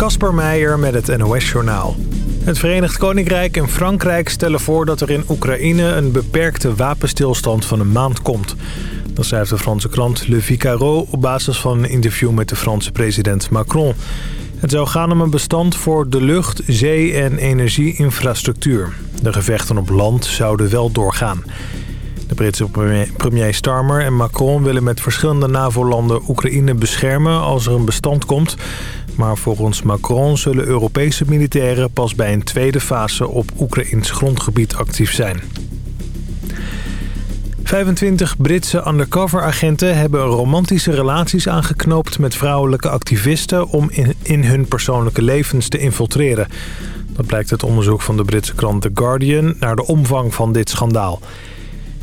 Kasper Meijer met het NOS-journaal. Het Verenigd Koninkrijk en Frankrijk stellen voor dat er in Oekraïne... een beperkte wapenstilstand van een maand komt. Dat schrijft de Franse krant Le Figaro op basis van een interview met de Franse president Macron. Het zou gaan om een bestand voor de lucht, zee- en energieinfrastructuur. De gevechten op land zouden wel doorgaan. De Britse premier Starmer en Macron willen met verschillende NAVO-landen Oekraïne beschermen als er een bestand komt. Maar volgens Macron zullen Europese militairen pas bij een tweede fase op Oekraïns grondgebied actief zijn. 25 Britse undercover-agenten hebben romantische relaties aangeknoopt met vrouwelijke activisten om in, in hun persoonlijke levens te infiltreren. Dat blijkt uit onderzoek van de Britse krant The Guardian naar de omvang van dit schandaal.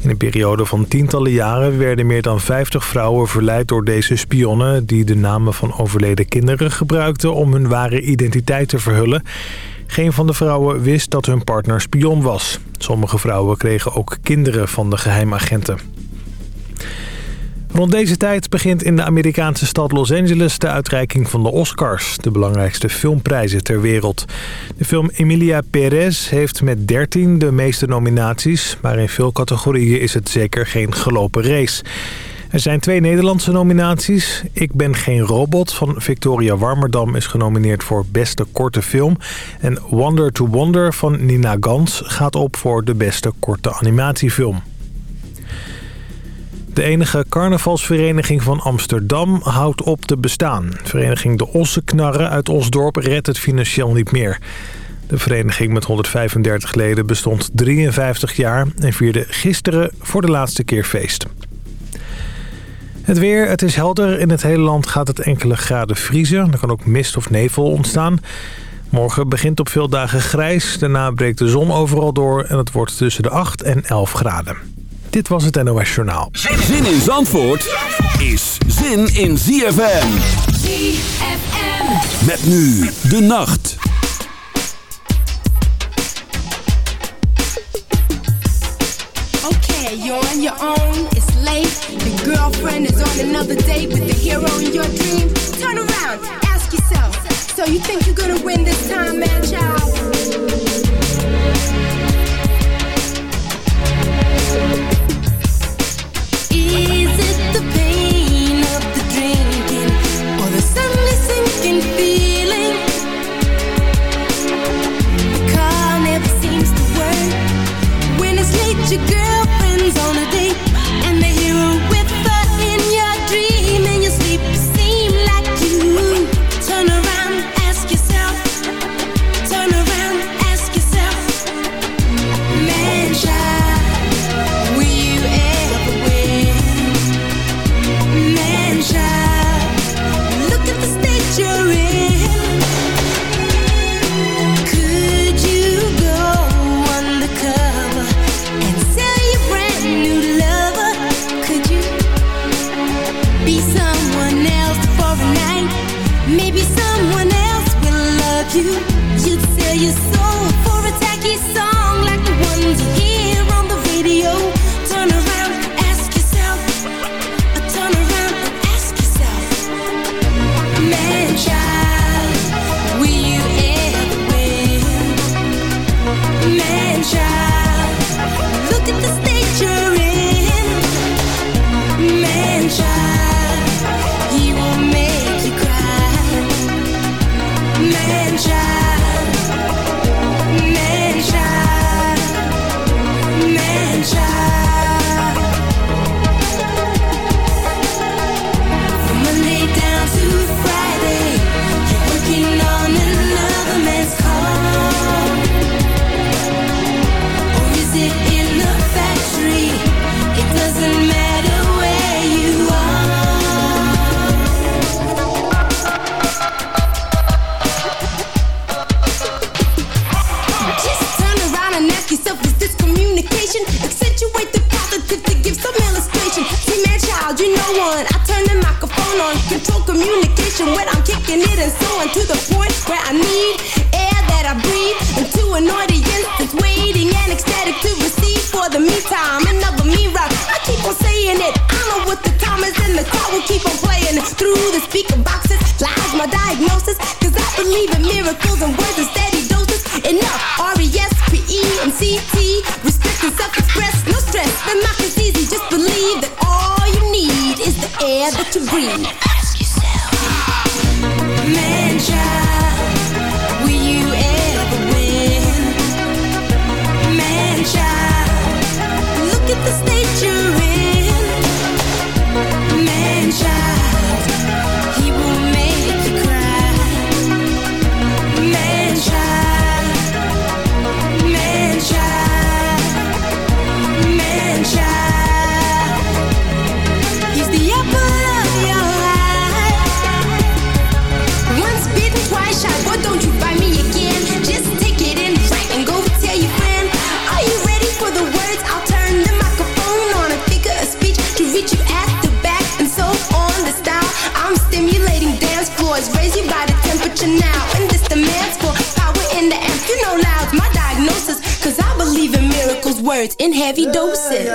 In een periode van tientallen jaren werden meer dan 50 vrouwen verleid door deze spionnen... die de namen van overleden kinderen gebruikten om hun ware identiteit te verhullen. Geen van de vrouwen wist dat hun partner spion was. Sommige vrouwen kregen ook kinderen van de geheimagenten. Rond deze tijd begint in de Amerikaanse stad Los Angeles de uitreiking van de Oscars, de belangrijkste filmprijzen ter wereld. De film Emilia Perez heeft met 13 de meeste nominaties, maar in veel categorieën is het zeker geen gelopen race. Er zijn twee Nederlandse nominaties. Ik ben geen robot van Victoria Warmerdam is genomineerd voor beste korte film. En Wonder to Wonder van Nina Gans gaat op voor de beste korte animatiefilm. De enige carnavalsvereniging van Amsterdam houdt op te bestaan. Vereniging De Ossenknarren uit Osdorp redt het financieel niet meer. De vereniging met 135 leden bestond 53 jaar en vierde gisteren voor de laatste keer feest. Het weer, het is helder. In het hele land gaat het enkele graden vriezen. Er kan ook mist of nevel ontstaan. Morgen begint op veel dagen grijs. Daarna breekt de zon overal door en het wordt tussen de 8 en 11 graden. Dit was het NOS Journaal. Zin in Zandvoort is zin in ZFM. ZFM. Met nu de nacht. Okay, you're on your own, it's late. Your girlfriend is on another date with the hero in your dream. Turn around, ask yourself. So you think you're gonna win this time, man, child? In heavy doses.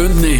Bündnis.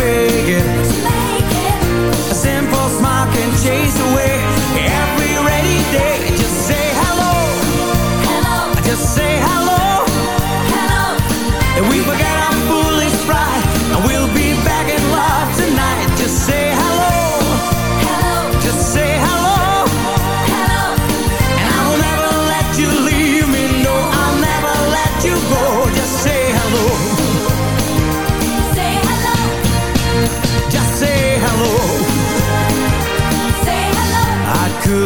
make it. a Simple smile can chase away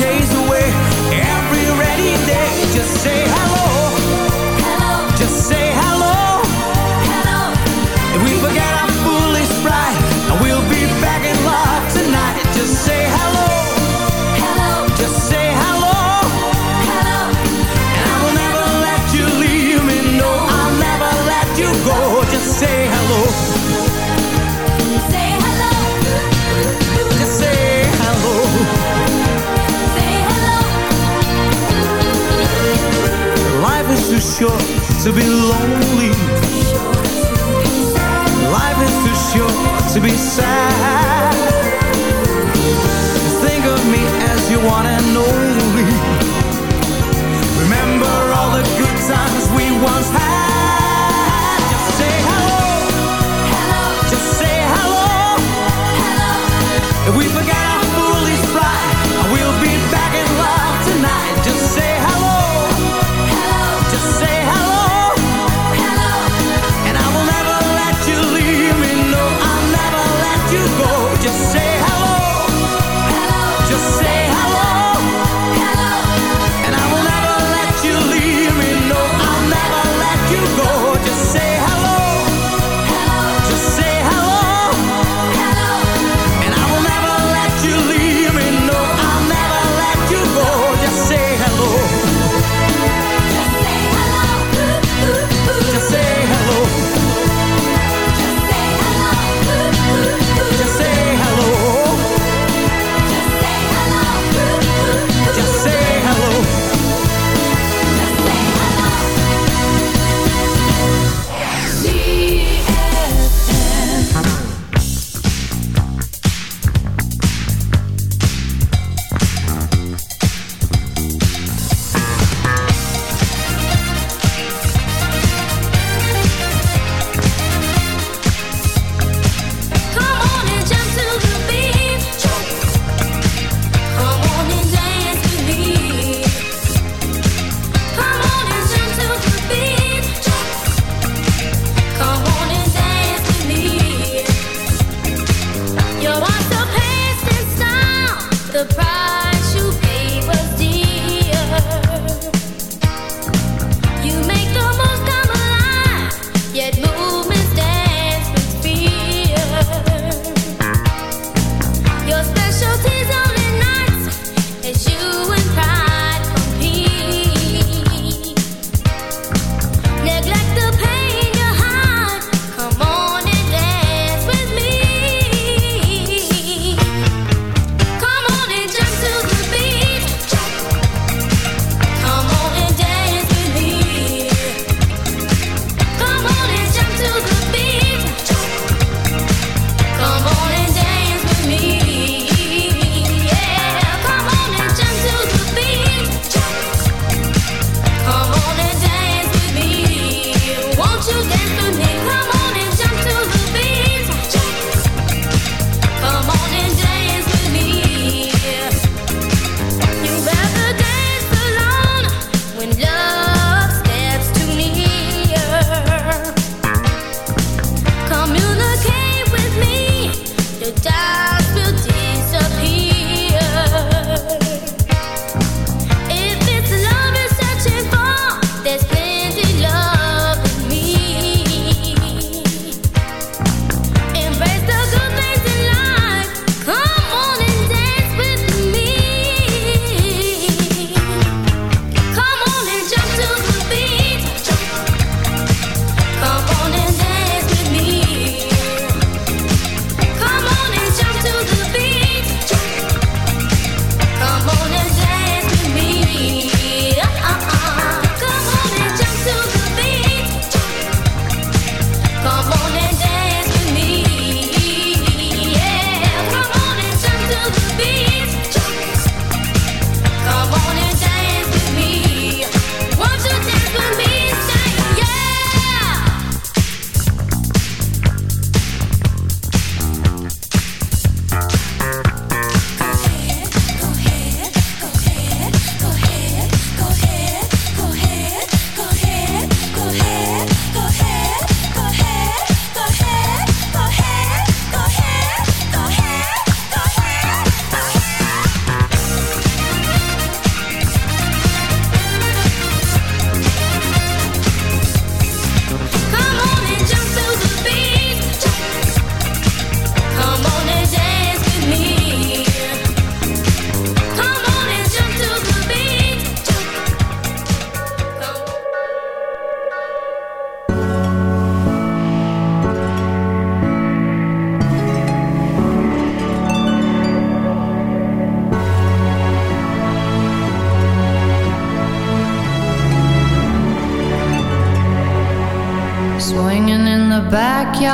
chase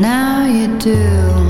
Now you do.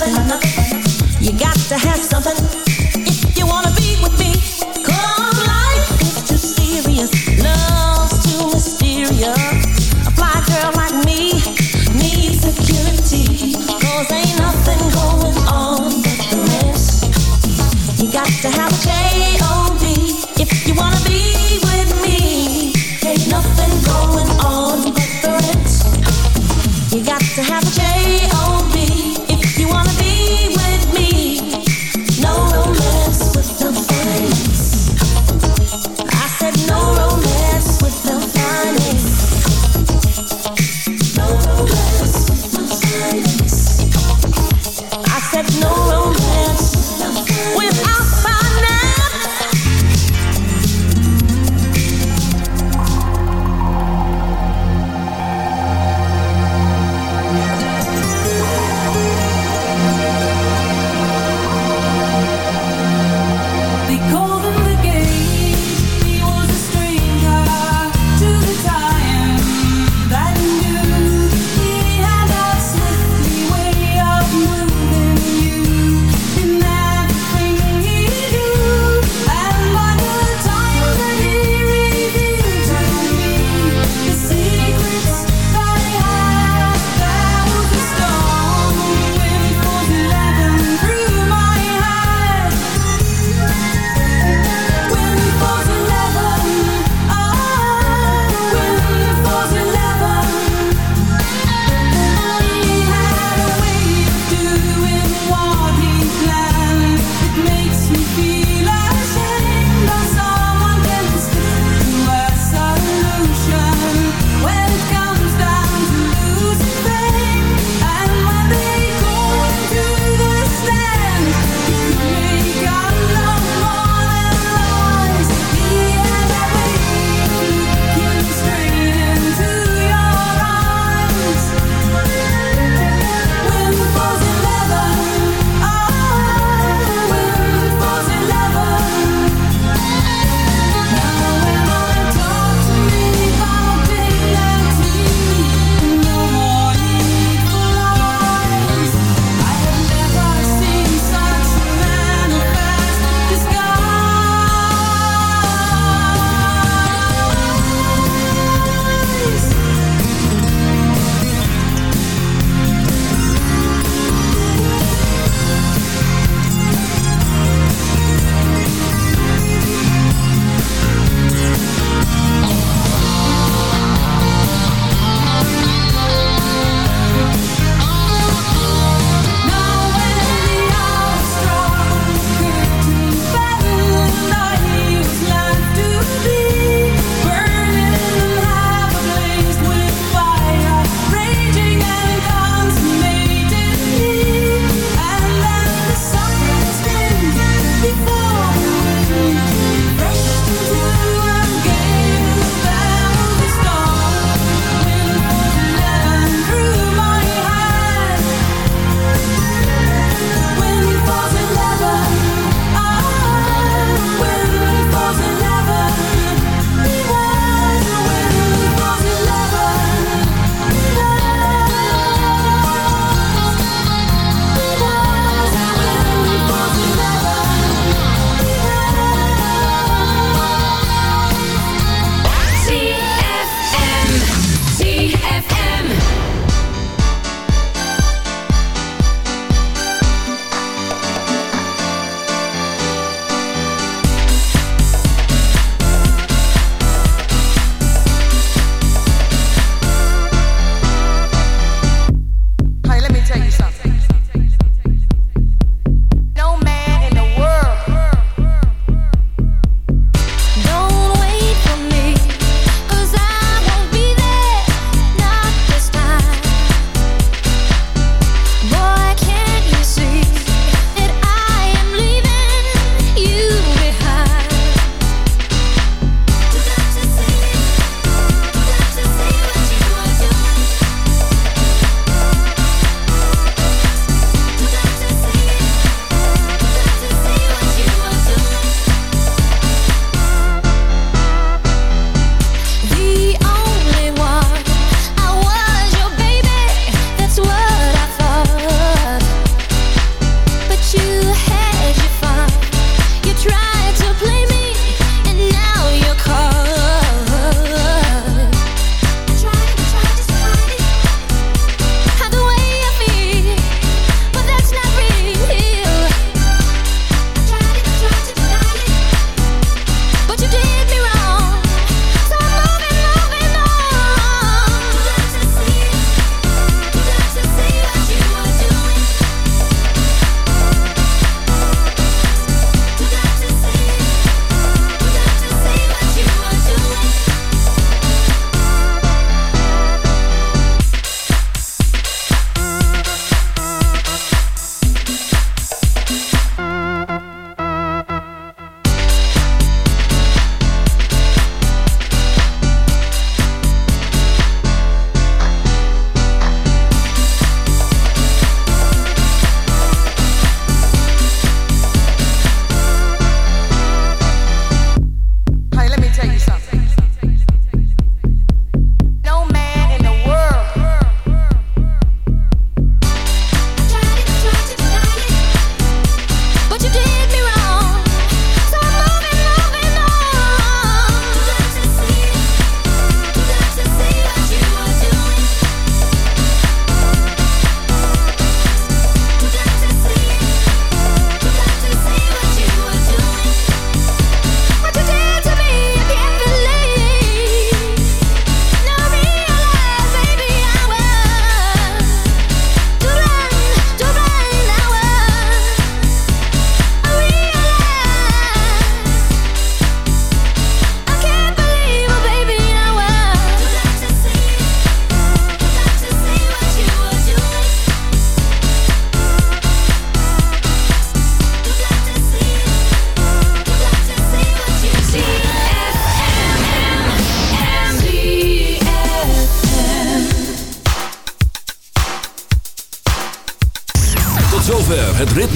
something. You got to have something.